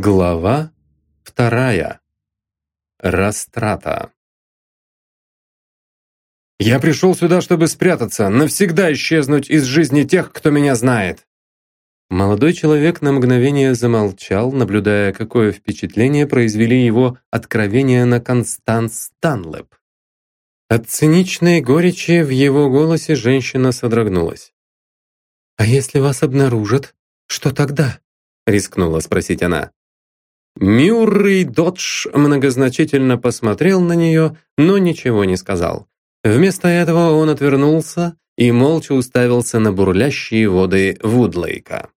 Глава вторая. Растрата. «Я пришел сюда, чтобы спрятаться, навсегда исчезнуть из жизни тех, кто меня знает!» Молодой человек на мгновение замолчал, наблюдая, какое впечатление произвели его откровения на Констанс Танлеп. От циничной горечи в его голосе женщина содрогнулась. «А если вас обнаружат, что тогда?» — рискнула спросить она. Мюррей Додж многозначительно посмотрел на нее, но ничего не сказал. Вместо этого он отвернулся и молча уставился на бурлящие воды Вудлейка.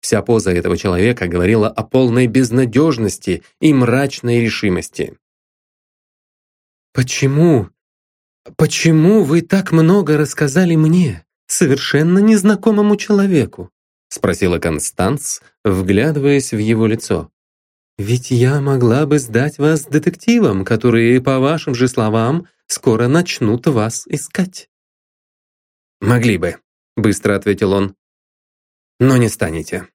Вся поза этого человека говорила о полной безнадежности и мрачной решимости. «Почему? Почему вы так много рассказали мне, совершенно незнакомому человеку?» спросила Констанс, вглядываясь в его лицо. «Ведь я могла бы сдать вас детективам, которые, по вашим же словам, скоро начнут вас искать». «Могли бы», — быстро ответил он. «Но не станете».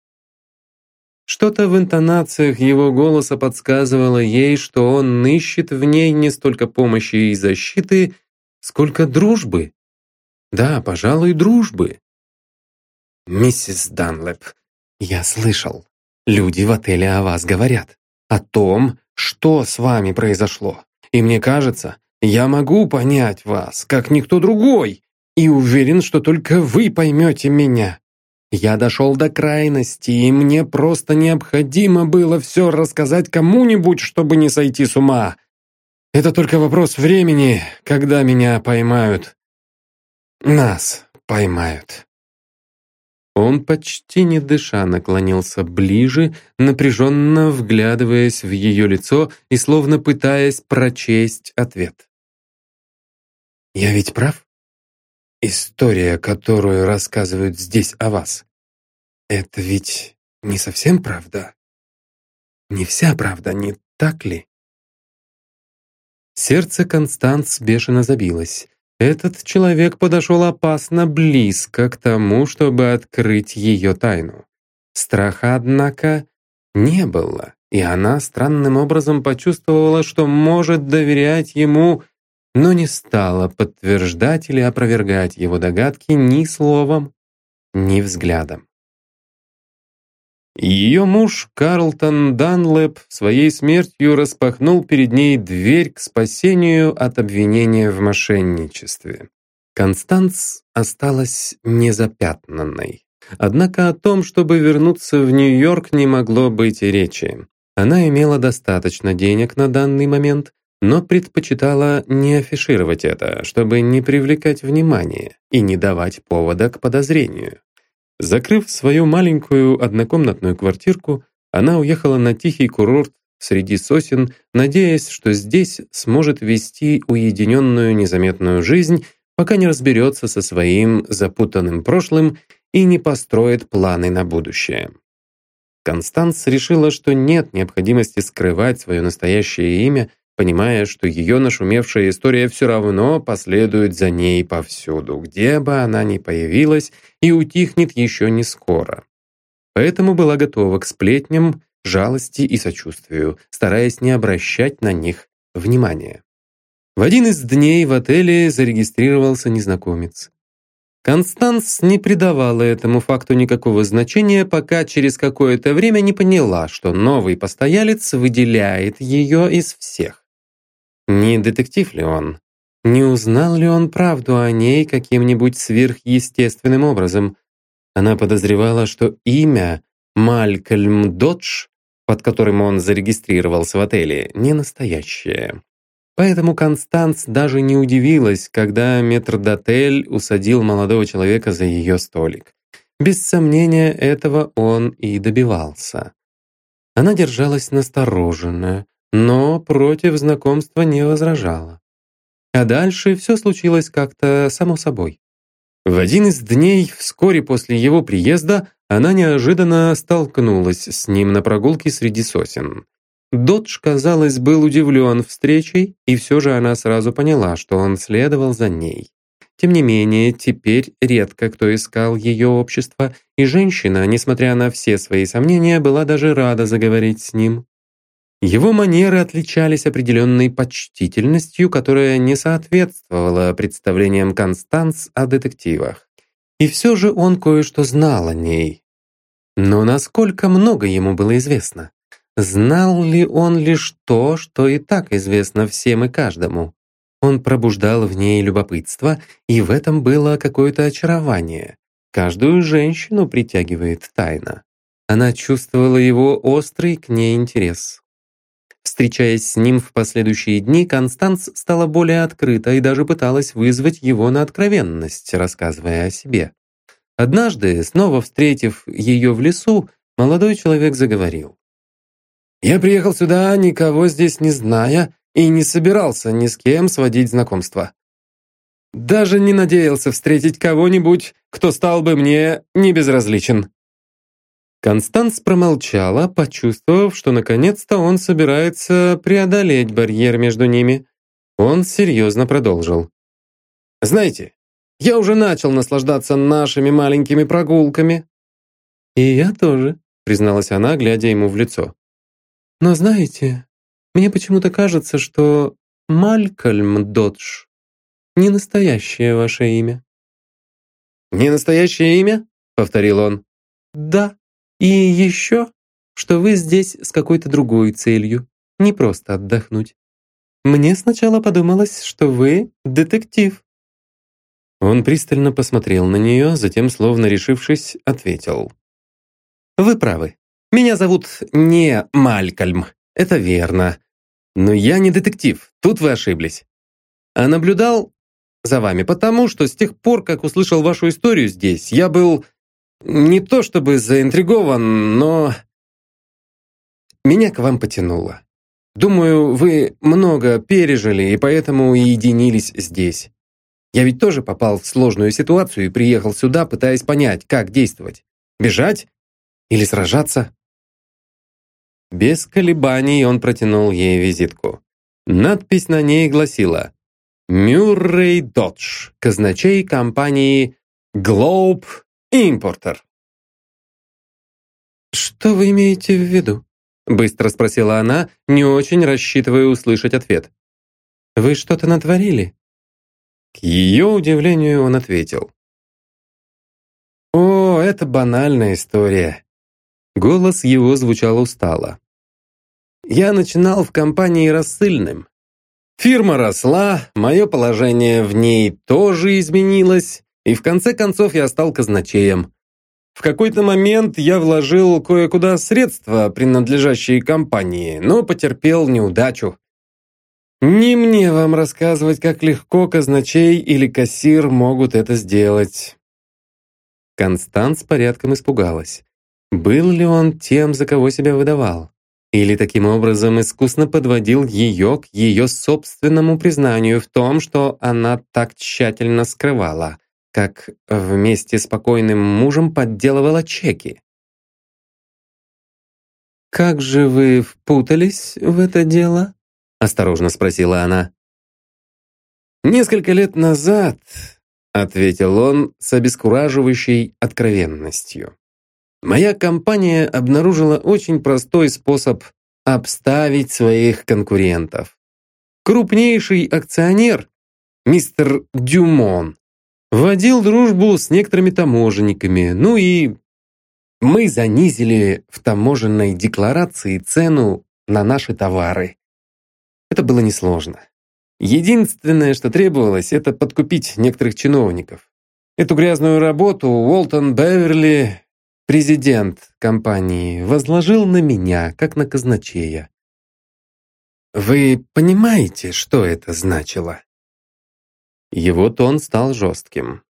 Что-то в интонациях его голоса подсказывало ей, что он ищет в ней не столько помощи и защиты, сколько дружбы. Да, пожалуй, дружбы. «Миссис Данлэп, я слышал, люди в отеле о вас говорят, о том, что с вами произошло. И мне кажется, я могу понять вас, как никто другой, и уверен, что только вы поймете меня. Я дошел до крайности, и мне просто необходимо было все рассказать кому-нибудь, чтобы не сойти с ума. Это только вопрос времени, когда меня поймают. Нас поймают. Он почти не дыша наклонился ближе, напряженно вглядываясь в ее лицо и словно пытаясь прочесть ответ. «Я ведь прав? История, которую рассказывают здесь о вас, это ведь не совсем правда? Не вся правда, не так ли?» Сердце Констанс бешено забилось. Этот человек подошел опасно близко к тому, чтобы открыть ее тайну. Страха, однако, не было, и она странным образом почувствовала, что может доверять ему, но не стала подтверждать или опровергать его догадки ни словом, ни взглядом. Ее муж Карлтон Данлэп своей смертью распахнул перед ней дверь к спасению от обвинения в мошенничестве. Констанс осталась незапятнанной. Однако о том, чтобы вернуться в Нью-Йорк, не могло быть и речи. Она имела достаточно денег на данный момент, но предпочитала не афишировать это, чтобы не привлекать внимания и не давать повода к подозрению. Закрыв свою маленькую однокомнатную квартирку, она уехала на тихий курорт среди сосен, надеясь, что здесь сможет вести уединенную незаметную жизнь, пока не разберется со своим запутанным прошлым и не построит планы на будущее. Констанс решила, что нет необходимости скрывать свое настоящее имя, понимая, что ее нашумевшая история все равно последует за ней повсюду, где бы она ни появилась, и утихнет еще не скоро. Поэтому была готова к сплетням, жалости и сочувствию, стараясь не обращать на них внимания. В один из дней в отеле зарегистрировался незнакомец. Констанс не придавала этому факту никакого значения, пока через какое-то время не поняла, что новый постоялец выделяет ее из всех. Не детектив ли он? Не узнал ли он правду о ней каким-нибудь сверхъестественным образом? Она подозревала, что имя Малькольм Додж, под которым он зарегистрировался в отеле, не настоящее. Поэтому Констанс даже не удивилась, когда метрдотель усадил молодого человека за ее столик. Без сомнения, этого он и добивался. Она держалась настороженно, но против знакомства не возражала. А дальше все случилось как-то само собой. В один из дней, вскоре после его приезда, она неожиданно столкнулась с ним на прогулке среди сосен. Додж, казалось, был удивлен встречей, и все же она сразу поняла, что он следовал за ней. Тем не менее, теперь редко кто искал ее общество, и женщина, несмотря на все свои сомнения, была даже рада заговорить с ним. Его манеры отличались определенной почтительностью, которая не соответствовала представлениям Констанс о детективах. И все же он кое-что знал о ней. Но насколько много ему было известно? Знал ли он лишь то, что и так известно всем и каждому? Он пробуждал в ней любопытство, и в этом было какое-то очарование. Каждую женщину притягивает тайна. Она чувствовала его острый к ней интерес. Встречаясь с ним в последующие дни, Констанс стала более открыта и даже пыталась вызвать его на откровенность, рассказывая о себе. Однажды, снова встретив ее в лесу, молодой человек заговорил. «Я приехал сюда, никого здесь не зная, и не собирался ни с кем сводить знакомство. Даже не надеялся встретить кого-нибудь, кто стал бы мне небезразличен. Констанс промолчала, почувствовав, что наконец-то он собирается преодолеть барьер между ними. Он серьезно продолжил. «Знаете, я уже начал наслаждаться нашими маленькими прогулками». «И я тоже», — призналась она, глядя ему в лицо. «Но знаете, мне почему-то кажется, что Малькольм Додж не настоящее ваше имя». «Не настоящее имя?» — повторил он. «Да», и еще, что вы здесь с какой-то другой целью, не просто отдохнуть. Мне сначала подумалось, что вы детектив». Он пристально посмотрел на нее, затем, словно решившись, ответил. «Вы правы. Меня зовут не Малькольм. Это верно. Но я не детектив. Тут вы ошиблись. А наблюдал за вами, потому что с тех пор, как услышал вашу историю здесь, я был не то чтобы заинтригован, но... Меня к вам потянуло. Думаю, вы много пережили и поэтому единились здесь. Я ведь тоже попал в сложную ситуацию и приехал сюда, пытаясь понять, как действовать. Бежать или сражаться? Без колебаний он протянул ей визитку. Надпись на ней гласила «Мюррей Додж, казначей компании Globe импортер. «Что вы имеете в виду?» Быстро спросила она, не очень рассчитывая услышать ответ. «Вы что-то натворили?» К ее удивлению он ответил. «О, это банальная история». Голос его звучал устало. «Я начинал в компании рассыльным. Фирма росла, мое положение в ней тоже изменилось, и в конце концов я стал казначеем. В какой-то момент я вложил кое-куда средства, принадлежащие компании, но потерпел неудачу. Не мне вам рассказывать, как легко казначей или кассир могут это сделать. Констанс порядком испугалась. Был ли он тем, за кого себя выдавал? Или таким образом искусно подводил ее к ее собственному признанию в том, что она так тщательно скрывала? Как вместе с покойным мужем подделывала чеки. «Как же вы впутались в это дело?» — осторожно спросила она. «Несколько лет назад», — ответил он с обескураживающей откровенностью, «моя компания обнаружила очень простой способ обставить своих конкурентов. Крупнейший акционер, мистер Дюмон, Водил дружбу с некоторыми таможенниками, ну и мы занизили в таможенной декларации цену на наши товары. Это было несложно. Единственное, что требовалось, это подкупить некоторых чиновников. Эту грязную работу Уолтон Беверли, президент компании, возложил на меня, как на казначея. Вы понимаете, что это значило? Его тон стал жестким.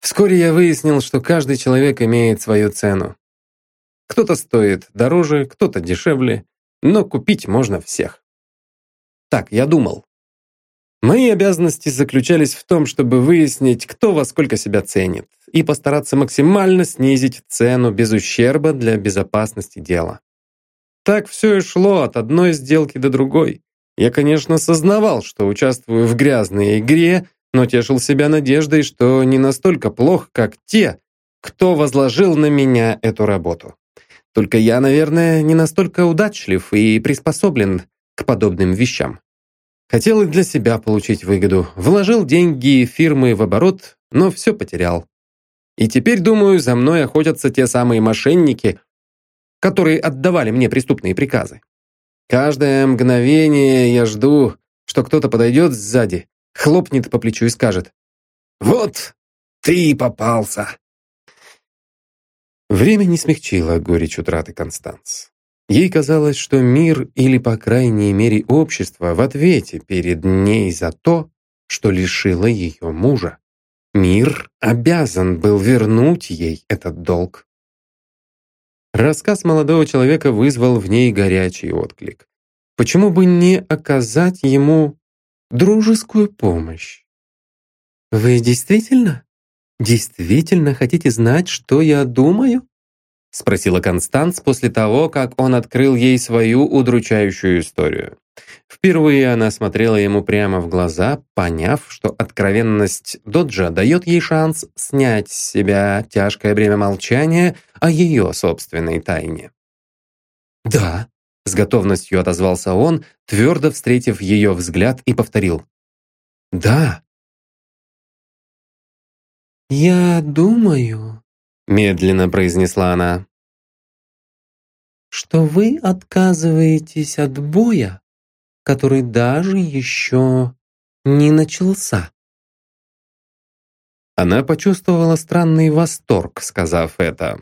Вскоре я выяснил, что каждый человек имеет свою цену. Кто-то стоит дороже, кто-то дешевле, но купить можно всех. Так, я думал. Мои обязанности заключались в том, чтобы выяснить, кто во сколько себя ценит, и постараться максимально снизить цену без ущерба для безопасности дела. Так все и шло от одной сделки до другой. Я, конечно, сознавал, что участвую в грязной игре, но тешил себя надеждой, что не настолько плох, как те, кто возложил на меня эту работу. Только я, наверное, не настолько удачлив и приспособлен к подобным вещам. Хотел и для себя получить выгоду, вложил деньги фирмы в оборот, но все потерял. И теперь, думаю, за мной охотятся те самые мошенники, которые отдавали мне преступные приказы. Каждое мгновение я жду, что кто-то подойдет сзади, хлопнет по плечу и скажет «Вот, ты и попался!» Время не смягчило горечь утраты Констанс. Ей казалось, что мир, или, по крайней мере, общество, в ответе перед ней за то, что лишило ее мужа. Мир обязан был вернуть ей этот долг. Рассказ молодого человека вызвал в ней горячий отклик. Почему бы не оказать ему дружескую помощь? «Вы действительно, действительно хотите знать, что я думаю?» Спросила Констанс после того, как он открыл ей свою удручающую историю. Впервые она смотрела ему прямо в глаза, поняв, что откровенность Доджа дает ей шанс снять с себя тяжкое бремя молчания о ее собственной тайне. «Да», — с готовностью отозвался он, твердо встретив ее взгляд и повторил. «Да». «Я думаю», — медленно произнесла она, «что вы отказываетесь от боя, который даже еще не начался. Она почувствовала странный восторг, сказав это.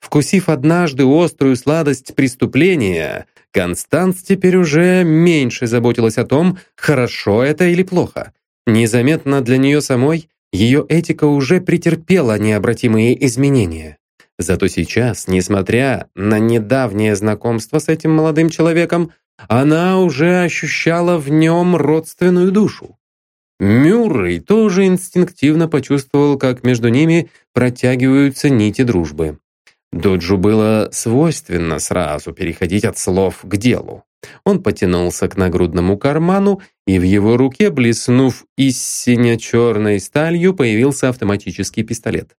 Вкусив однажды острую сладость преступления, Констанс теперь уже меньше заботилась о том, хорошо это или плохо. Незаметно для нее самой ее этика уже претерпела необратимые изменения. Зато сейчас, несмотря на недавнее знакомство с этим молодым человеком, она уже ощущала в нем родственную душу. Мюррей тоже инстинктивно почувствовал, как между ними протягиваются нити дружбы. Доджу было свойственно сразу переходить от слов к делу. Он потянулся к нагрудному карману, и в его руке, блеснув из сине-черной сталью, появился автоматический пистолет.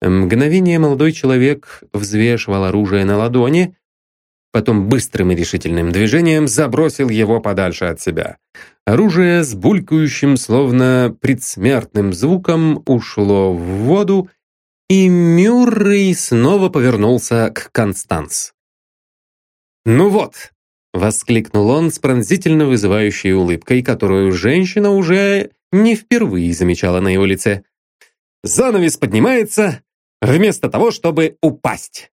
Мгновение молодой человек взвешивал оружие на ладони, потом быстрым и решительным движением забросил его подальше от себя. Оружие с булькающим, словно предсмертным звуком ушло в воду, и Мюррей снова повернулся к Констанс. «Ну вот!» — воскликнул он с пронзительно вызывающей улыбкой, которую женщина уже не впервые замечала на его лице. «Занавес поднимается вместо того, чтобы упасть!»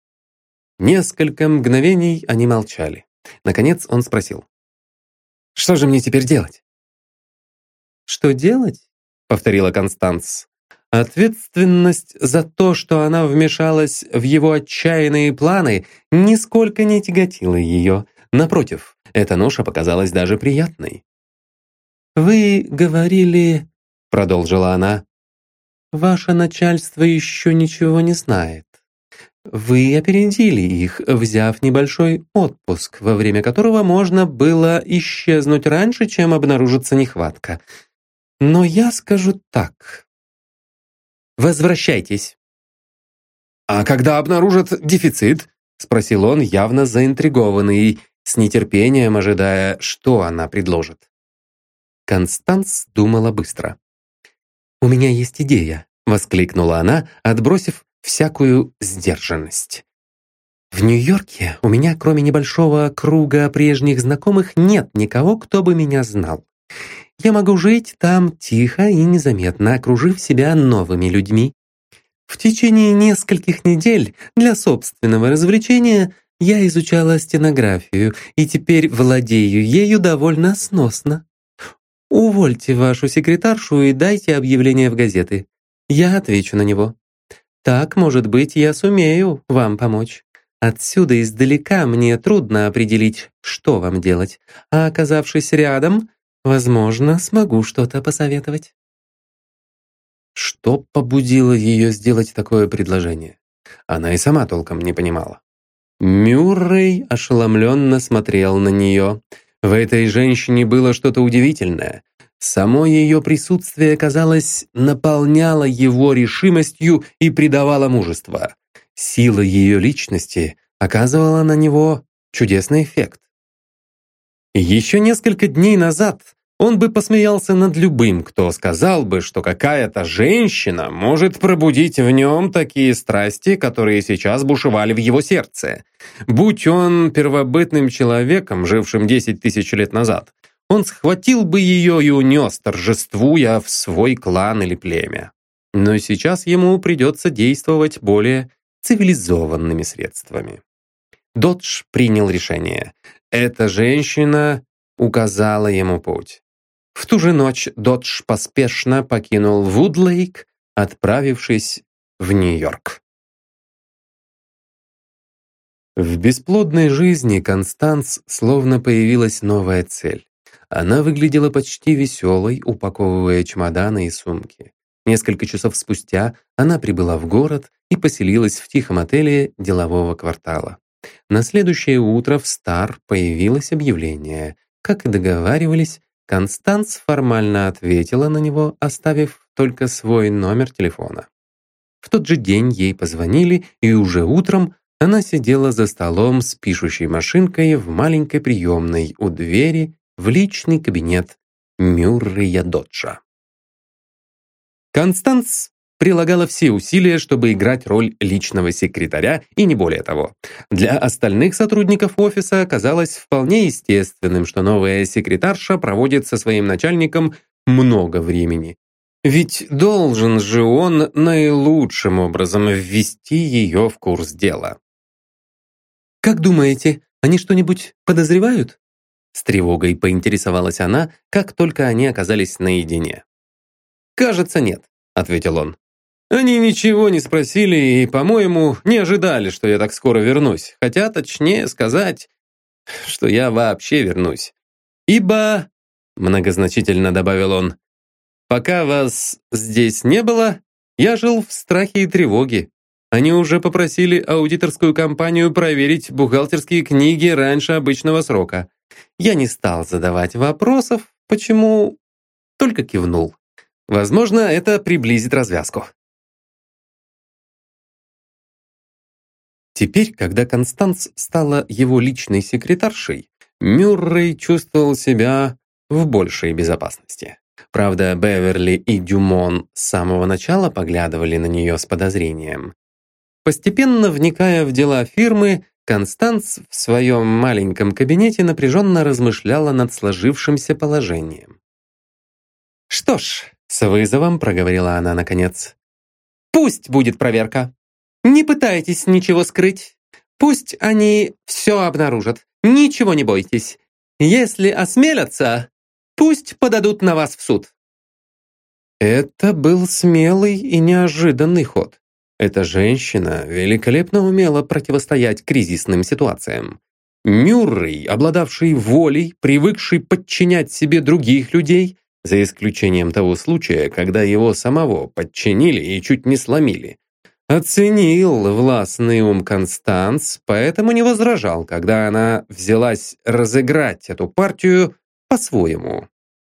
Несколько мгновений они молчали. Наконец он спросил. «Что же мне теперь делать?» «Что делать?» — повторила Констанс. Ответственность за то, что она вмешалась в его отчаянные планы, нисколько не тяготила ее. Напротив, эта ноша показалась даже приятной. «Вы говорили...» — продолжила она. «Ваше начальство еще ничего не знает. Вы опередили их, взяв небольшой отпуск, во время которого можно было исчезнуть раньше, чем обнаружится нехватка. Но я скажу так. Возвращайтесь. «А когда обнаружат дефицит?» — спросил он, явно заинтригованный, с нетерпением ожидая, что она предложит. Констанс думала быстро. «У меня есть идея», — воскликнула она, отбросив всякую сдержанность. В Нью-Йорке у меня, кроме небольшого круга прежних знакомых, нет никого, кто бы меня знал. Я могу жить там тихо и незаметно, окружив себя новыми людьми. В течение нескольких недель для собственного развлечения я изучала стенографию и теперь владею ею довольно сносно. Увольте вашу секретаршу и дайте объявление в газеты. Я отвечу на него. Так, может быть, я сумею вам помочь. Отсюда издалека мне трудно определить, что вам делать, а оказавшись рядом, возможно, смогу что-то посоветовать. Что побудило ее сделать такое предложение? Она и сама толком не понимала. Мюррей ошеломленно смотрел на нее. В этой женщине было что-то удивительное. Само ее присутствие, казалось, наполняло его решимостью и придавало мужество. Сила ее личности оказывала на него чудесный эффект. Еще несколько дней назад он бы посмеялся над любым, кто сказал бы, что какая-то женщина может пробудить в нем такие страсти, которые сейчас бушевали в его сердце. Будь он первобытным человеком, жившим 10 тысяч лет назад, он схватил бы ее и унес, торжествуя в свой клан или племя. Но сейчас ему придется действовать более цивилизованными средствами. Додж принял решение. Эта женщина указала ему путь. В ту же ночь Додж поспешно покинул Вудлейк, отправившись в Нью-Йорк. В бесплодной жизни Констанс словно появилась новая цель. Она выглядела почти веселой, упаковывая чемоданы и сумки. Несколько часов спустя она прибыла в город и поселилась в тихом отеле делового квартала. На следующее утро в Стар появилось объявление. Как и договаривались, Констанс формально ответила на него, оставив только свой номер телефона. В тот же день ей позвонили, и уже утром она сидела за столом с пишущей машинкой в маленькой приемной у двери в личный кабинет Мюррея Доджа. Констанс прилагала все усилия, чтобы играть роль личного секретаря и не более того. Для остальных сотрудников офиса оказалось вполне естественным, что новая секретарша проводит со своим начальником много времени. Ведь должен же он наилучшим образом ввести ее в курс дела. «Как думаете, они что-нибудь подозревают?» С тревогой поинтересовалась она, как только они оказались наедине. «Кажется, нет», — ответил он. Они ничего не спросили и, по-моему, не ожидали, что я так скоро вернусь. Хотя, точнее сказать, что я вообще вернусь. Ибо, многозначительно добавил он, пока вас здесь не было, я жил в страхе и тревоге. Они уже попросили аудиторскую компанию проверить бухгалтерские книги раньше обычного срока. Я не стал задавать вопросов, почему, только кивнул. Возможно, это приблизит развязку. Теперь, когда Констанс стала его личной секретаршей, Мюррей чувствовал себя в большей безопасности. Правда, Беверли и Дюмон с самого начала поглядывали на нее с подозрением. Постепенно вникая в дела фирмы, Констанс в своем маленьком кабинете напряженно размышляла над сложившимся положением. «Что ж», — с вызовом проговорила она наконец, «пусть будет проверка. Не пытайтесь ничего скрыть. Пусть они все обнаружат. Ничего не бойтесь. Если осмелятся, пусть подадут на вас в суд». Это был смелый и неожиданный ход. Эта женщина великолепно умела противостоять кризисным ситуациям. Мюррей, обладавший волей, привыкший подчинять себе других людей, за исключением того случая, когда его самого подчинили и чуть не сломили, Оценил властный ум Констанс, поэтому не возражал, когда она взялась разыграть эту партию по-своему.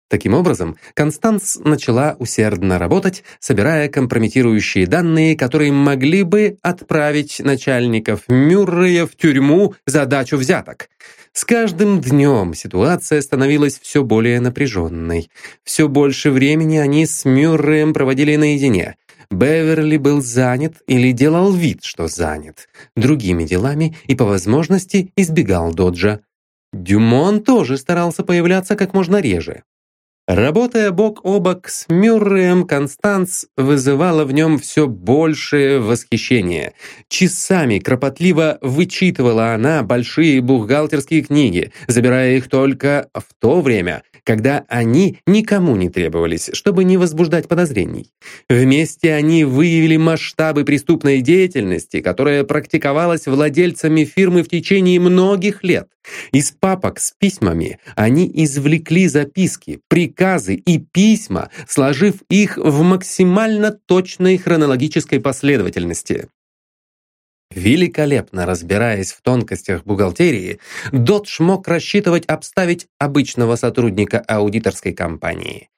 Таким образом, Констанс начала усердно работать, собирая компрометирующие данные, которые могли бы отправить начальников Мюррея в тюрьму за дачу взяток. С каждым днем ситуация становилась все более напряженной. Все больше времени они с Мюрреем проводили наедине. Беверли был занят или делал вид, что занят, другими делами и по возможности избегал Доджа. Дюмон тоже старался появляться как можно реже. Работая бок о бок с Мюрреем, Констанс вызывала в нем все большее восхищение. Часами кропотливо вычитывала она большие бухгалтерские книги, забирая их только в то время, когда они никому не требовались, чтобы не возбуждать подозрений. Вместе они выявили масштабы преступной деятельности, которая практиковалась владельцами фирмы в течение многих лет. Из папок с письмами они извлекли записки, приказы и письма, сложив их в максимально точной хронологической последовательности. Великолепно разбираясь в тонкостях бухгалтерии, Додж мог рассчитывать обставить обычного сотрудника аудиторской компании.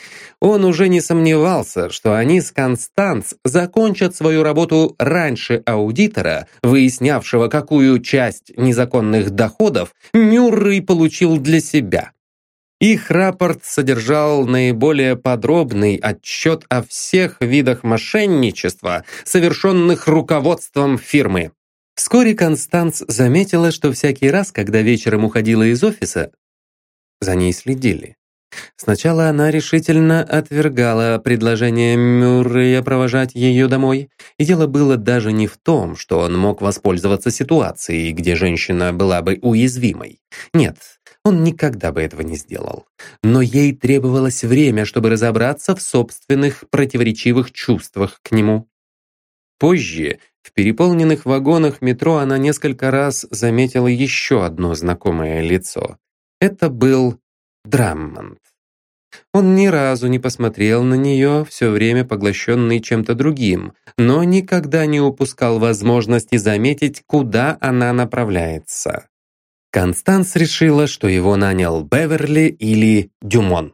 Он уже не сомневался, что они с Констанц закончат свою работу раньше аудитора, выяснявшего, какую часть незаконных доходов Мюррей получил для себя. Их рапорт содержал наиболее подробный отчет о всех видах мошенничества, совершенных руководством фирмы. Вскоре Констанс заметила, что всякий раз, когда вечером уходила из офиса, за ней следили. Сначала она решительно отвергала предложение Мюррея провожать ее домой, и дело было даже не в том, что он мог воспользоваться ситуацией, где женщина была бы уязвимой. Нет, он никогда бы этого не сделал. Но ей требовалось время, чтобы разобраться в собственных противоречивых чувствах к нему. Позже в переполненных вагонах метро она несколько раз заметила еще одно знакомое лицо. Это был Драммонд. Он ни разу не посмотрел на нее, все время поглощенный чем-то другим, но никогда не упускал возможности заметить, куда она направляется. Констанс решила, что его нанял Беверли или Дюмон.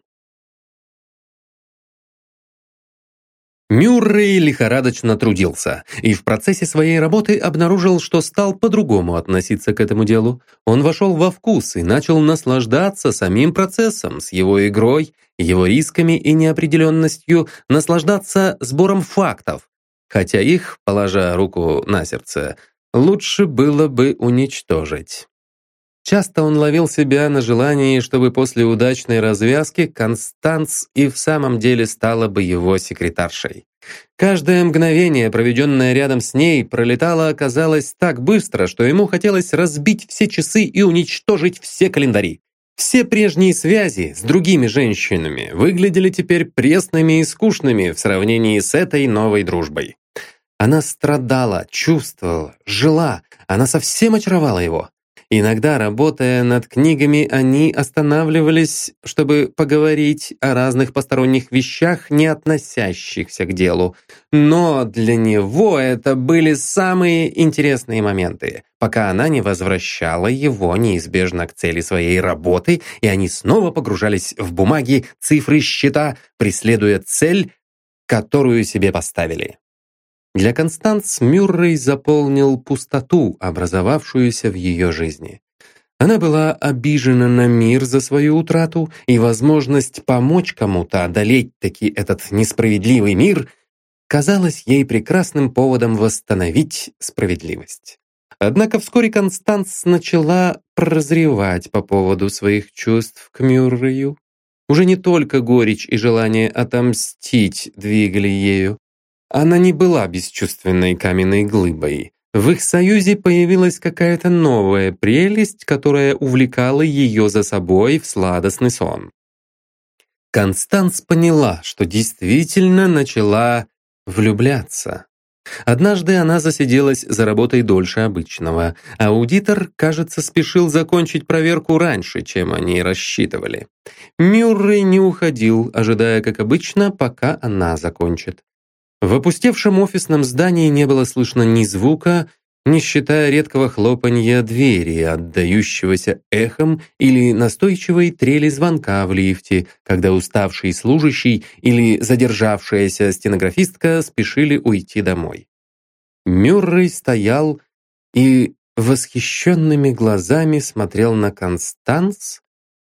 Мюррей лихорадочно трудился и в процессе своей работы обнаружил, что стал по-другому относиться к этому делу. Он вошел во вкус и начал наслаждаться самим процессом, с его игрой, его рисками и неопределенностью, наслаждаться сбором фактов, хотя их, положа руку на сердце, лучше было бы уничтожить. Часто он ловил себя на желании, чтобы после удачной развязки Констанс и в самом деле стала бы его секретаршей. Каждое мгновение, проведенное рядом с ней, пролетало, оказалось так быстро, что ему хотелось разбить все часы и уничтожить все календари. Все прежние связи с другими женщинами выглядели теперь пресными и скучными в сравнении с этой новой дружбой. Она страдала, чувствовала, жила, она совсем очаровала его. Иногда, работая над книгами, они останавливались, чтобы поговорить о разных посторонних вещах, не относящихся к делу. Но для него это были самые интересные моменты, пока она не возвращала его неизбежно к цели своей работы, и они снова погружались в бумаги, цифры, счета, преследуя цель, которую себе поставили. Для Констанс Мюррей заполнил пустоту, образовавшуюся в ее жизни. Она была обижена на мир за свою утрату, и возможность помочь кому-то одолеть таки этот несправедливый мир казалась ей прекрасным поводом восстановить справедливость. Однако вскоре Констанс начала прозревать по поводу своих чувств к Мюррею. Уже не только горечь и желание отомстить двигали ею. Она не была бесчувственной каменной глыбой. В их союзе появилась какая-то новая прелесть, которая увлекала ее за собой в сладостный сон. Констанс поняла, что действительно начала влюбляться. Однажды она засиделась за работой дольше обычного. Аудитор, кажется, спешил закончить проверку раньше, чем они рассчитывали. Мюррей не уходил, ожидая, как обычно, пока она закончит. В опустевшем офисном здании не было слышно ни звука, не считая редкого хлопанья двери, отдающегося эхом или настойчивой трели звонка в лифте, когда уставший служащий или задержавшаяся стенографистка спешили уйти домой. Мюррей стоял и восхищенными глазами смотрел на Констанс,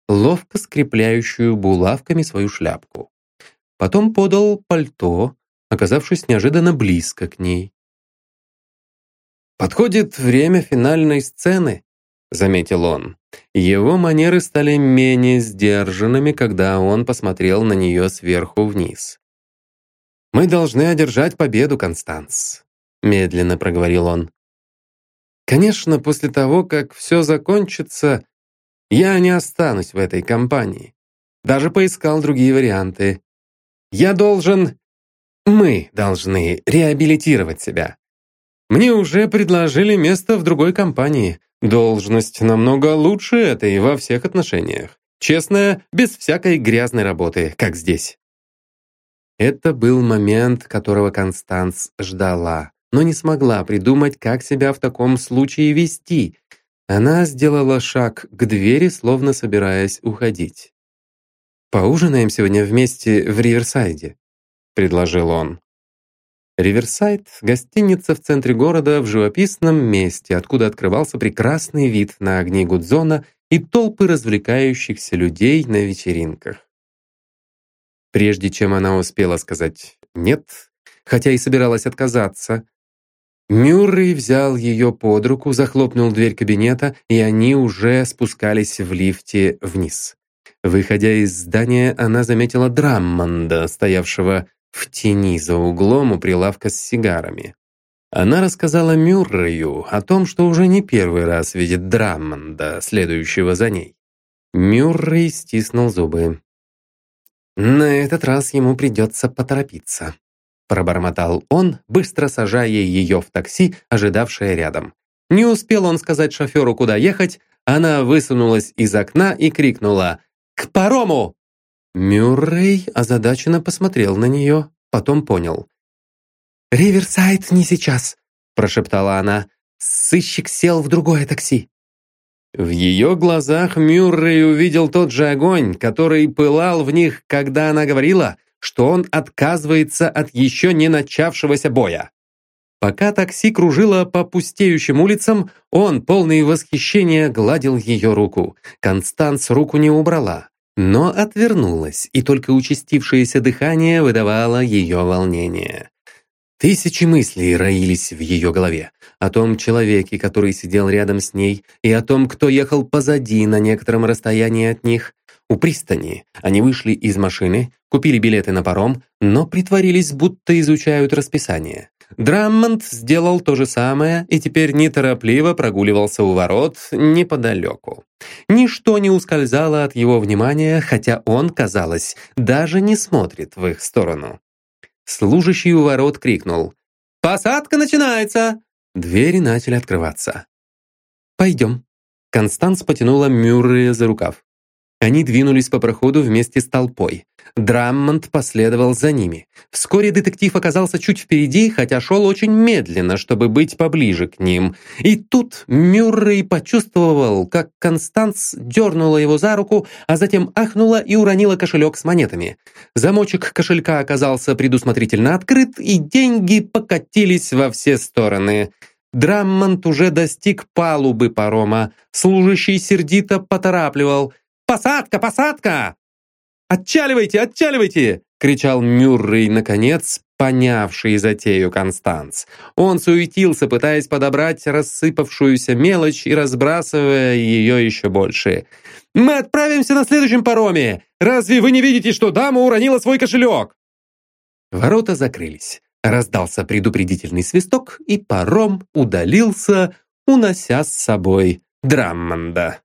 ловко скрепляющую булавками свою шляпку. Потом подал пальто, оказавшись неожиданно близко к ней. «Подходит время финальной сцены», — заметил он. Его манеры стали менее сдержанными, когда он посмотрел на нее сверху вниз. «Мы должны одержать победу, Констанс», — медленно проговорил он. «Конечно, после того, как все закончится, я не останусь в этой компании. Даже поискал другие варианты. Я должен мы должны реабилитировать себя. Мне уже предложили место в другой компании. Должность намного лучше этой во всех отношениях. Честная, без всякой грязной работы, как здесь. Это был момент, которого Констанс ждала, но не смогла придумать, как себя в таком случае вести. Она сделала шаг к двери, словно собираясь уходить. «Поужинаем сегодня вместе в Риверсайде», — предложил он. Риверсайд — гостиница в центре города в живописном месте, откуда открывался прекрасный вид на огни Гудзона и толпы развлекающихся людей на вечеринках. Прежде чем она успела сказать «нет», хотя и собиралась отказаться, Мюррей взял ее под руку, захлопнул дверь кабинета, и они уже спускались в лифте вниз. Выходя из здания, она заметила Драммонда, стоявшего в тени за углом у прилавка с сигарами. Она рассказала Мюррею о том, что уже не первый раз видит Драммонда, следующего за ней. Мюррей стиснул зубы. «На этот раз ему придется поторопиться», пробормотал он, быстро сажая ее в такси, ожидавшее рядом. Не успел он сказать шоферу, куда ехать, она высунулась из окна и крикнула «К парому!». Мюррей озадаченно посмотрел на нее, потом понял. «Риверсайд не сейчас», – прошептала она. «Сыщик сел в другое такси». В ее глазах Мюррей увидел тот же огонь, который пылал в них, когда она говорила, что он отказывается от еще не начавшегося боя. Пока такси кружило по пустеющим улицам, он, полный восхищения, гладил ее руку. Констанс руку не убрала, но отвернулась, и только участившееся дыхание выдавало ее волнение. Тысячи мыслей роились в ее голове. О том человеке, который сидел рядом с ней, и о том, кто ехал позади на некотором расстоянии от них. У пристани они вышли из машины, купили билеты на паром, но притворились, будто изучают расписание. Драммонд сделал то же самое и теперь неторопливо прогуливался у ворот неподалеку. Ничто не ускользало от его внимания, хотя он, казалось, даже не смотрит в их сторону. Служащий у ворот крикнул «Посадка начинается!» Двери начали открываться. «Пойдем». Констанс потянула Мюррея за рукав. Они двинулись по проходу вместе с толпой. Драммонд последовал за ними. Вскоре детектив оказался чуть впереди, хотя шел очень медленно, чтобы быть поближе к ним. И тут Мюррей почувствовал, как Констанс дернула его за руку, а затем ахнула и уронила кошелек с монетами. Замочек кошелька оказался предусмотрительно открыт, и деньги покатились во все стороны. Драммонд уже достиг палубы парома. Служащий сердито поторапливал – «Посадка! Посадка!» «Отчаливайте! Отчаливайте!» — кричал Мюррей, наконец, понявший затею Констанц. Он суетился, пытаясь подобрать рассыпавшуюся мелочь и разбрасывая ее еще больше. «Мы отправимся на следующем пароме! Разве вы не видите, что дама уронила свой кошелек?» Ворота закрылись. Раздался предупредительный свисток, и паром удалился, унося с собой Драммонда.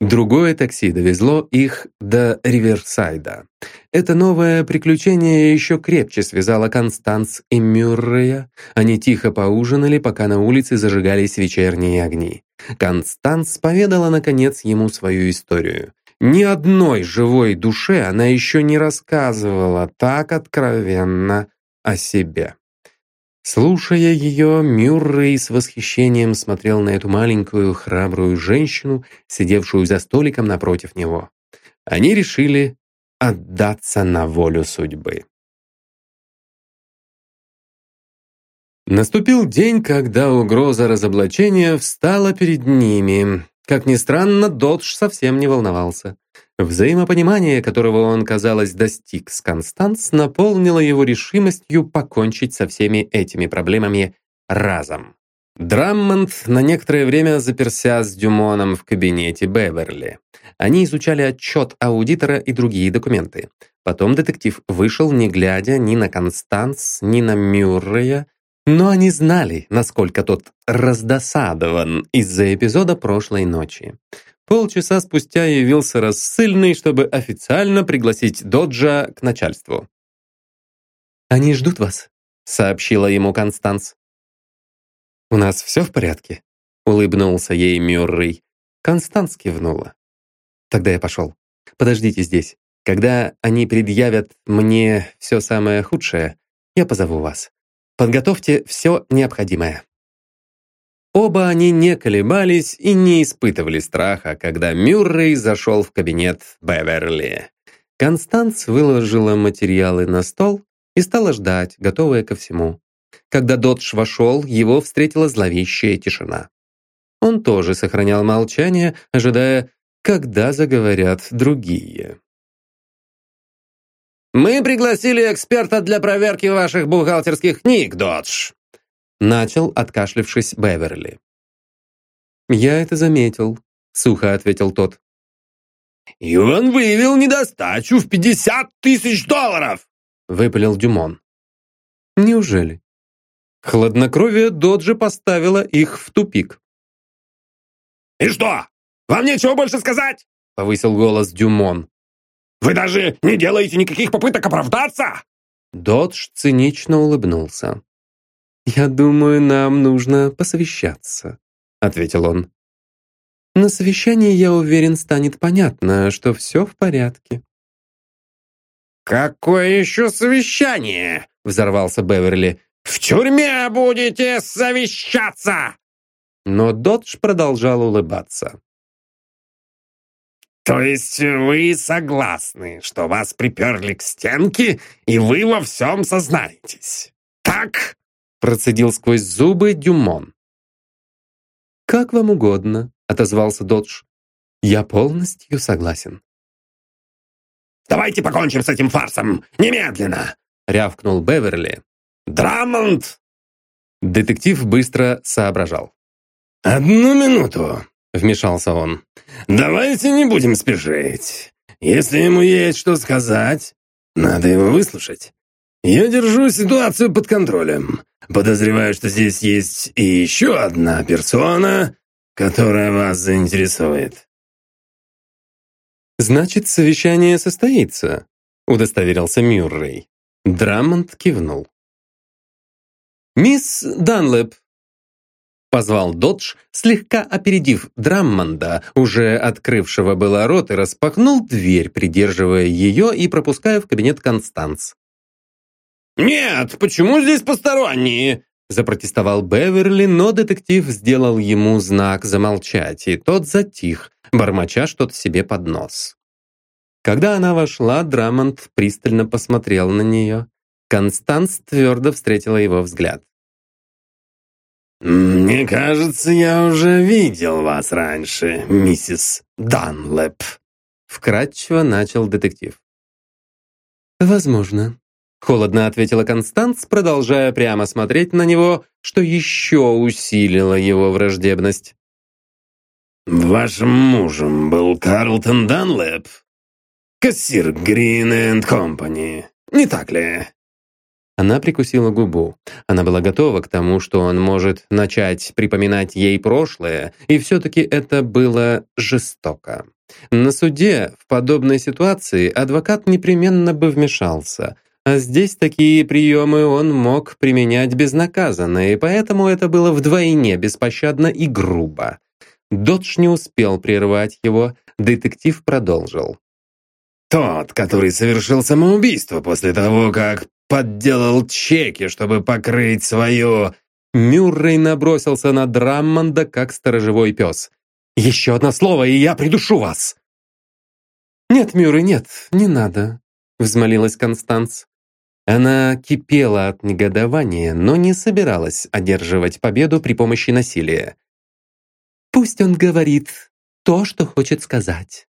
Другое такси довезло их до Риверсайда. Это новое приключение еще крепче связало Констанс и Мюррея. Они тихо поужинали, пока на улице зажигались вечерние огни. Констанс поведала, наконец, ему свою историю. Ни одной живой душе она еще не рассказывала так откровенно о себе. Слушая ее, Мюррей с восхищением смотрел на эту маленькую храбрую женщину, сидевшую за столиком напротив него. Они решили отдаться на волю судьбы. Наступил день, когда угроза разоблачения встала перед ними. Как ни странно, Додж совсем не волновался. Взаимопонимание, которого он, казалось, достиг с Констанс, наполнило его решимостью покончить со всеми этими проблемами разом. Драммонд на некоторое время заперся с Дюмоном в кабинете Беверли. Они изучали отчет аудитора и другие документы. Потом детектив вышел, не глядя ни на Констанс, ни на Мюррея, но они знали, насколько тот раздосадован из-за эпизода прошлой ночи. Полчаса спустя явился рассыльный, чтобы официально пригласить Доджа к начальству. «Они ждут вас», — сообщила ему Констанс. «У нас все в порядке?» — улыбнулся ей Мюррей. Констанс кивнула. «Тогда я пошел. Подождите здесь. Когда они предъявят мне все самое худшее, я позову вас. Подготовьте все необходимое». Оба они не колебались и не испытывали страха, когда Мюррей зашел в кабинет Беверли. Констанс выложила материалы на стол и стала ждать, готовая ко всему. Когда Додж вошел, его встретила зловещая тишина. Он тоже сохранял молчание, ожидая, когда заговорят другие. «Мы пригласили эксперта для проверки ваших бухгалтерских книг, Додж», начал, откашлившись Беверли. «Я это заметил», — сухо ответил тот. «И он выявил недостачу в 50 тысяч долларов!» — выпалил Дюмон. «Неужели?» Хладнокровие Доджи поставило их в тупик. «И что? Вам нечего больше сказать?» — повысил голос Дюмон. «Вы даже не делаете никаких попыток оправдаться?» Додж цинично улыбнулся. «Я думаю, нам нужно посовещаться», — ответил он. «На совещании, я уверен, станет понятно, что все в порядке». «Какое еще совещание?» — взорвался Беверли. «В тюрьме будете совещаться!» Но Додж продолжал улыбаться. «То есть вы согласны, что вас приперли к стенке, и вы во всем сознаетесь? Так?» Процедил сквозь зубы Дюмон. «Как вам угодно», — отозвался Додж. «Я полностью согласен». «Давайте покончим с этим фарсом! Немедленно!» — рявкнул Беверли. «Драмонт!» Детектив быстро соображал. «Одну минуту», — вмешался он. «Давайте не будем спешить. Если ему есть что сказать, надо его выслушать. Я держу ситуацию под контролем. Подозреваю, что здесь есть и еще одна персона, которая вас заинтересует». «Значит, совещание состоится», — удостоверился Мюррей. Драмонт кивнул. «Мисс Данлэп», — позвал Додж, слегка опередив Драммонда, уже открывшего было рот и распахнул дверь, придерживая ее и пропуская в кабинет Констанс. «Нет, почему здесь посторонние?» Запротестовал Беверли, но детектив сделал ему знак замолчать, и тот затих, бормоча что-то себе под нос. Когда она вошла, Драмонт пристально посмотрел на нее. Констанс твердо встретила его взгляд. «Мне кажется, я уже видел вас раньше, миссис Данлэп», вкратчиво начал детектив. «Возможно», — холодно ответила Констанс, продолжая прямо смотреть на него, что еще усилило его враждебность. «Вашим мужем был Карлтон Данлэп, кассир Грин энд Компани, не так ли?» Она прикусила губу. Она была готова к тому, что он может начать припоминать ей прошлое, и все-таки это было жестоко. На суде в подобной ситуации адвокат непременно бы вмешался, а здесь такие приемы он мог применять безнаказанно, и поэтому это было вдвойне беспощадно и грубо. Додж не успел прервать его, детектив продолжил. «Тот, который совершил самоубийство после того, как подделал чеки, чтобы покрыть свою...» Мюррей набросился на Драммонда, как сторожевой пес. «Еще одно слово, и я придушу вас!» «Нет, Мюррей, нет, не надо», — взмолилась Констанс. Она кипела от негодования, но не собиралась одерживать победу при помощи насилия. «Пусть он говорит то, что хочет сказать».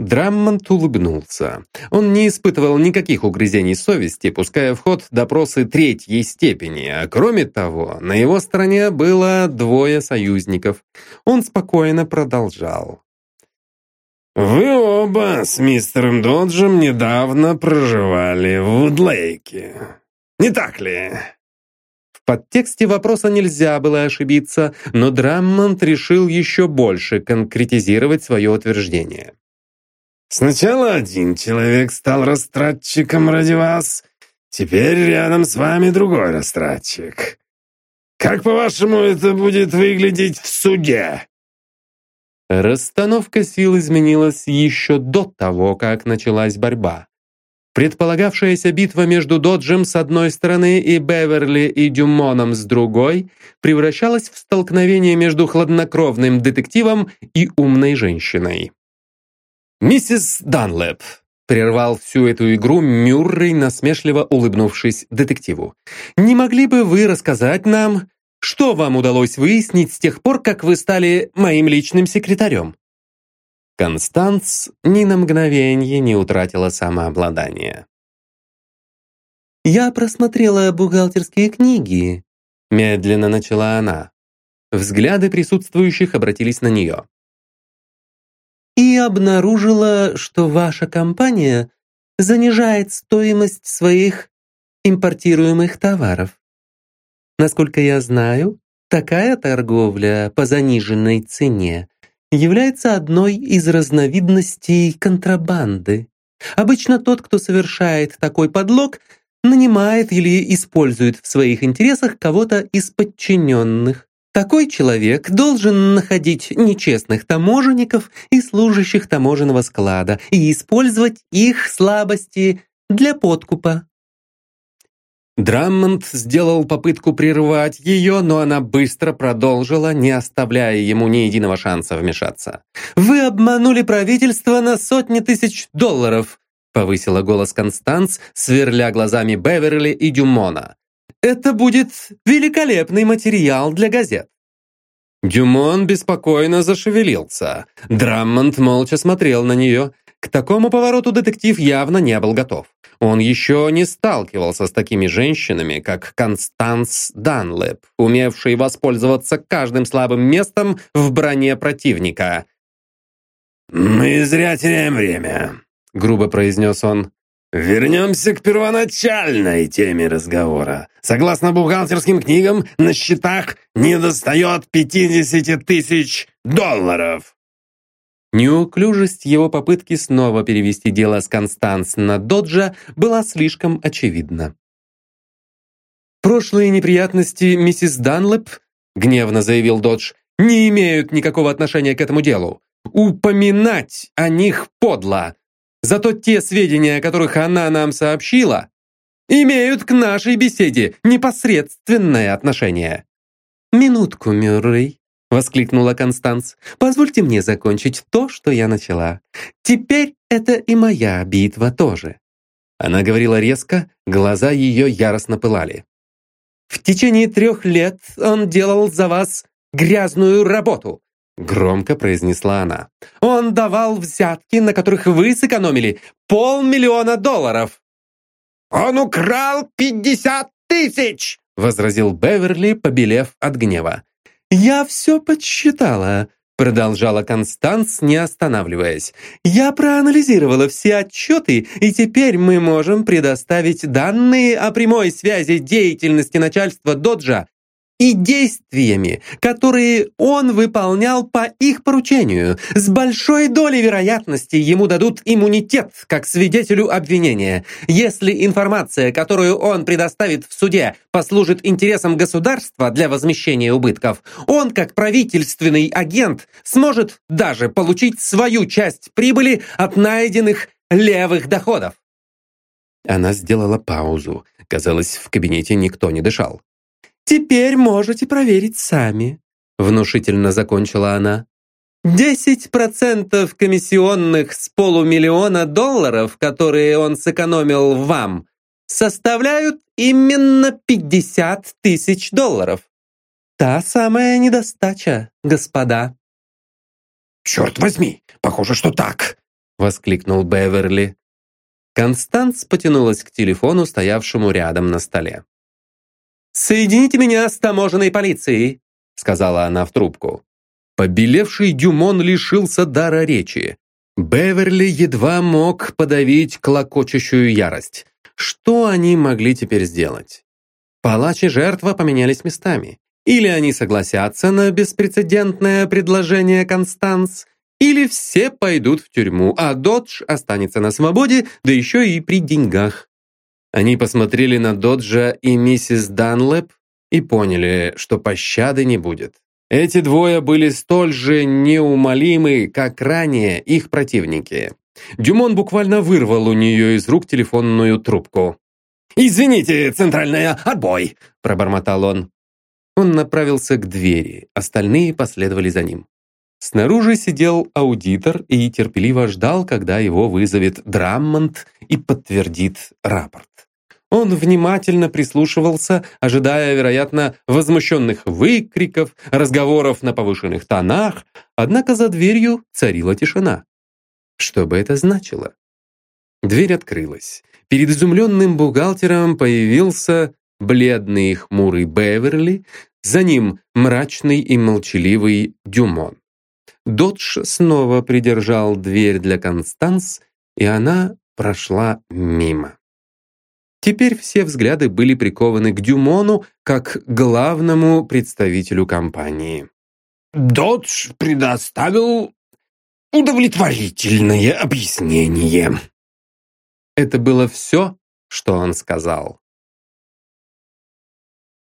Драммонд улыбнулся. Он не испытывал никаких угрызений совести, пуская в ход допросы третьей степени, а кроме того, на его стороне было двое союзников. Он спокойно продолжал. «Вы оба с мистером Доджем недавно проживали в Вудлейке. Не так ли?» В подтексте вопроса нельзя было ошибиться, но Драммонд решил еще больше конкретизировать свое утверждение. Сначала один человек стал растратчиком ради вас, теперь рядом с вами другой растратчик. Как, по-вашему, это будет выглядеть в суде?» Расстановка сил изменилась еще до того, как началась борьба. Предполагавшаяся битва между Доджем с одной стороны и Беверли и Дюмоном с другой превращалась в столкновение между хладнокровным детективом и умной женщиной. «Миссис Данлэп», — прервал всю эту игру Мюррей, насмешливо улыбнувшись детективу, «не могли бы вы рассказать нам, что вам удалось выяснить с тех пор, как вы стали моим личным секретарем?» Констанц ни на мгновение не утратила самообладание. «Я просмотрела бухгалтерские книги», — медленно начала она. Взгляды присутствующих обратились на нее. «И обнаружила, что ваша компания занижает стоимость своих импортируемых товаров. Насколько я знаю, такая торговля по заниженной цене является одной из разновидностей контрабанды. Обычно тот, кто совершает такой подлог, нанимает или использует в своих интересах кого-то из подчиненных. Такой человек должен находить нечестных таможенников и служащих таможенного склада и использовать их слабости для подкупа. Драммонд сделал попытку прервать ее, но она быстро продолжила, не оставляя ему ни единого шанса вмешаться. «Вы обманули правительство на сотни тысяч долларов!» повысила голос Констанс, сверля глазами Беверли и Дюмона. «Это будет великолепный материал для газет!» Дюмон беспокойно зашевелился. Драммонд молча смотрел на нее. К такому повороту детектив явно не был готов. Он еще не сталкивался с такими женщинами, как Констанс Данлэп, умевшей воспользоваться каждым слабым местом в броне противника. «Мы зря теряем время», — грубо произнес он. Вернемся к первоначальной теме разговора. Согласно бухгалтерским книгам, на счетах недостает 50 тысяч долларов. Неуклюжесть его попытки снова перевести дело с Констанс на Доджа была слишком очевидна. «Прошлые неприятности миссис Данлэп», — гневно заявил Додж, «не имеют никакого отношения к этому делу. Упоминать о них подло. Зато те сведения, о которых она нам сообщила, имеют к нашей беседе непосредственное отношение». «Минутку, Мюррей», — воскликнула Констанс. «Позвольте мне закончить то, что я начала. Теперь это и моя битва тоже». Она говорила резко, глаза ее яростно пылали. «В течение трех лет он делал за вас грязную работу. Громко произнесла она. «Он давал взятки, на которых вы сэкономили полмиллиона долларов!» «Он украл пятьдесят тысяч!» возразил Беверли, побелев от гнева. «Я все подсчитала», продолжала Констанс, не останавливаясь. «Я проанализировала все отчеты, и теперь мы можем предоставить данные о прямой связи деятельности начальства Доджа и действиями, которые он выполнял по их поручению. С большой долей вероятности ему дадут иммунитет как свидетелю обвинения. Если информация, которую он предоставит в суде, послужит интересам государства для возмещения убытков, он, как правительственный агент, сможет даже получить свою часть прибыли от найденных левых доходов. Она сделала паузу. Казалось, в кабинете никто не дышал. «Теперь можете проверить сами», — внушительно закончила она. «Десять процентов комиссионных с полумиллиона долларов, которые он сэкономил вам, составляют именно пятьдесят тысяч долларов. Та самая недостача, господа». «Черт возьми, похоже, что так!» — воскликнул Беверли. Констанс потянулась к телефону, стоявшему рядом на столе. «Соедините меня с таможенной полицией», сказала она в трубку. Побелевший Дюмон лишился дара речи. Беверли едва мог подавить клокочущую ярость. Что они могли теперь сделать? Палач и жертва поменялись местами. Или они согласятся на беспрецедентное предложение Констанс, или все пойдут в тюрьму, а Додж останется на свободе, да еще и при деньгах. Они посмотрели на Доджа и миссис Данлэп и поняли, что пощады не будет. Эти двое были столь же неумолимы, как ранее их противники. Дюмон буквально вырвал у нее из рук телефонную трубку. «Извините, центральная, отбой!» – пробормотал он. Он направился к двери, остальные последовали за ним. Снаружи сидел аудитор и терпеливо ждал, когда его вызовет Драммонд и подтвердит рапорт. Он внимательно прислушивался, ожидая, вероятно, возмущенных выкриков, разговоров на повышенных тонах, однако за дверью царила тишина. Что бы это значило? Дверь открылась. Перед изумленным бухгалтером появился бледный и хмурый Беверли, за ним мрачный и молчаливый Дюмон. Додж снова придержал дверь для Констанс, и она прошла мимо. Теперь все взгляды были прикованы к Дюмону как главному представителю компании. «Додж предоставил удовлетворительное объяснение». Это было все, что он сказал.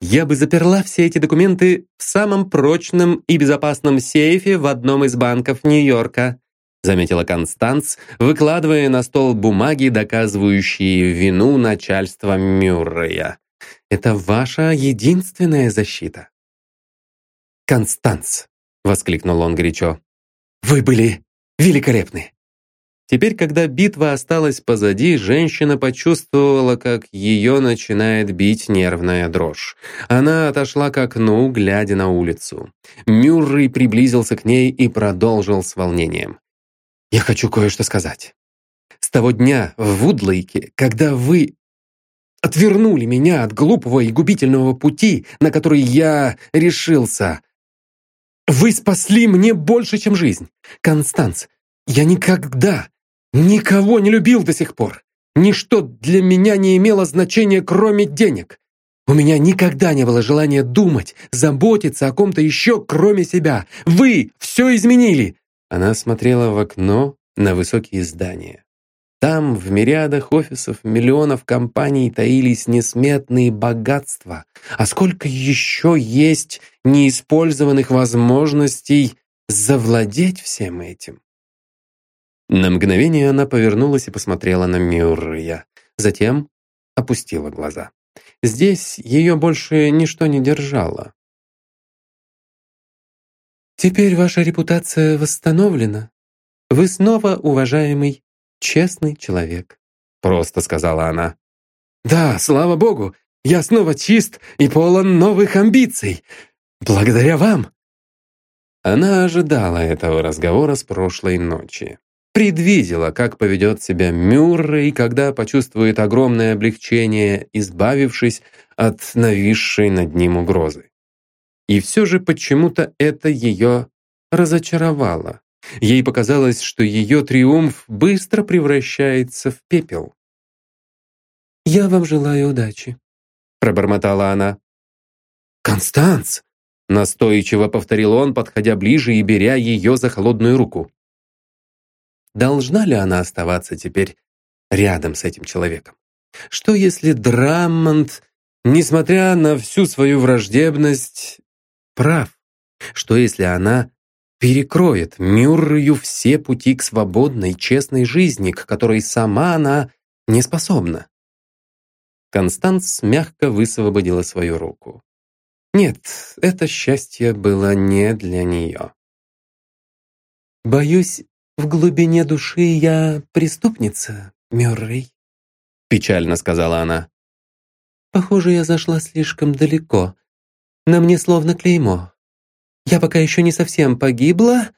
Я бы заперла все эти документы в самом прочном и безопасном сейфе в одном из банков Нью-Йорка, заметила Констанс, выкладывая на стол бумаги, доказывающие вину начальства Мюррея. Это ваша единственная защита. «Констанс!» — воскликнул он горячо. «Вы были великолепны! Теперь, когда битва осталась позади, женщина почувствовала, как ее начинает бить нервная дрожь. Она отошла к окну, глядя на улицу. Мюррей приблизился к ней и продолжил с волнением. «Я хочу кое-что сказать. С того дня в Вудлейке, когда вы отвернули меня от глупого и губительного пути, на который я решился, вы спасли мне больше, чем жизнь. Констанс, я никогда Никого не любил до сих пор. Ничто для меня не имело значения, кроме денег. У меня никогда не было желания думать, заботиться о ком-то еще, кроме себя. Вы все изменили!» Она смотрела в окно на высокие здания. Там, в мириадах офисов, миллионов компаний таились несметные богатства. А сколько еще есть неиспользованных возможностей завладеть всем этим? На мгновение она повернулась и посмотрела на Мюррея. Затем опустила глаза. Здесь ее больше ничто не держало. «Теперь ваша репутация восстановлена. Вы снова уважаемый, честный человек», — просто сказала она. «Да, слава богу, я снова чист и полон новых амбиций. Благодаря вам!» Она ожидала этого разговора с прошлой ночи предвидела, как поведет себя Мюррей, когда почувствует огромное облегчение, избавившись от нависшей над ним угрозы. И все же почему-то это ее разочаровало. Ей показалось, что ее триумф быстро превращается в пепел. «Я вам желаю удачи», — пробормотала она. «Констанц!» — настойчиво повторил он, подходя ближе и беря ее за холодную руку. Должна ли она оставаться теперь рядом с этим человеком? Что если Драммонд, несмотря на всю свою враждебность, прав? Что если она перекроет Мюррею все пути к свободной, честной жизни, к которой сама она не способна? Констанс мягко высвободила свою руку. Нет, это счастье было не для нее. «Боюсь, «В глубине души я преступница, Мюррей», — печально сказала она. «Похоже, я зашла слишком далеко. На мне словно клеймо. Я пока еще не совсем погибла.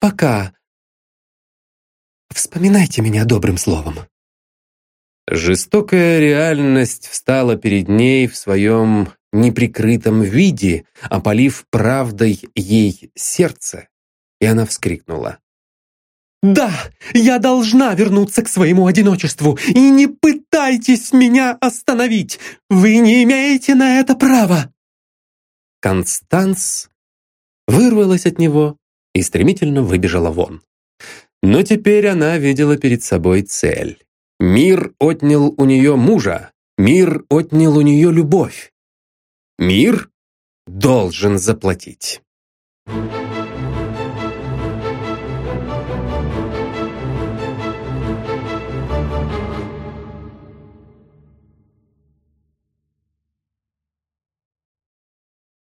Пока. Вспоминайте меня добрым словом». Жестокая реальность встала перед ней в своем неприкрытом виде, опалив правдой ей сердце, и она вскрикнула. «Да, я должна вернуться к своему одиночеству, и не пытайтесь меня остановить! Вы не имеете на это права!» Констанс вырвалась от него и стремительно выбежала вон. Но теперь она видела перед собой цель. Мир отнял у нее мужа, мир отнял у нее любовь. Мир должен заплатить.